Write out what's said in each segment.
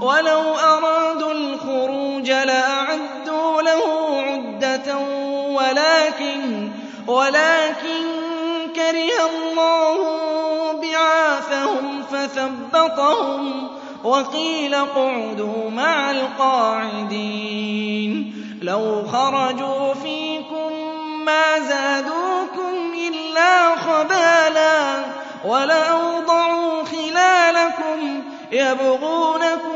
وَلَوْ أَرَادُوا الْخُرُوجَ لَأَعَدُّوا لَهُ عُدَّةً وَلَٰكِن كَرِهَ اللَّهُ بِعَاثَهُمْ فَثَبَّطَهُمْ وَقِيلَ اقْعُدُوا مَعَ الْقَاعِدِينَ لَوْ خَرَجُوا فِيكُم مَّا زَادُوكُمْ إِلَّا خَبَالًا وَلَأَوْضَعُوا خِلَالَكُمْ يَبْغُونَكُمْ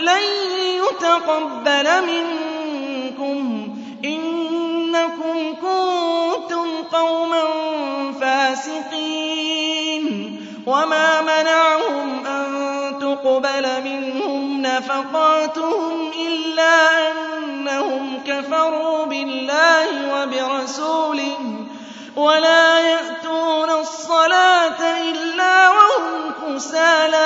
لن يتقبل منكم إنكم كنتم قوما فاسقين. وما منعهم أن تقبل منهم نفقاتهم إلا أنهم كفروا بالله وبرسوله ولا يأتون الصلاة إلا وهم كسالى.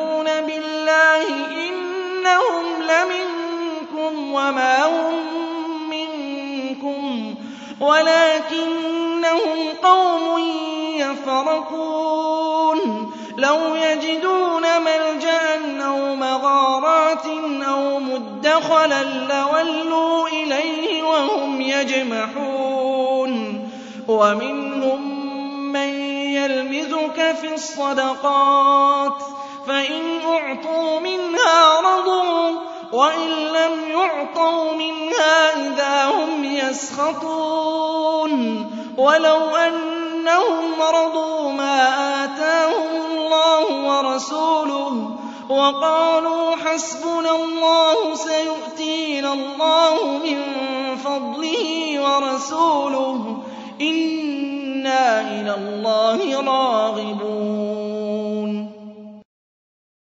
منكم وما هم منكم ولكنهم قوم يفرقون لو يجدون ملجأ أو مغارات أو مدخلا لولوا إليه وهم يجمحون ومنهم من يلمزك في الصدقات فإن أعطوا منها رضوا وَإِن لَّمْ يُعْطَوْا مِنْهَا إِذَا هُمْ يَسْخَطُونَ وَلَوْ أَنَّهُمْ رَضُوا مَا آتَاهُمُ اللَّهُ وَرَسُولُهُ وَقَالُوا حَسْبُنَا اللَّهُ سَيُؤْتِينَا اللَّهُ مِن فَضْلِهِ وَرَسُولُهُ إِنَّا إِلَى اللَّهِ رَاغِبُونَ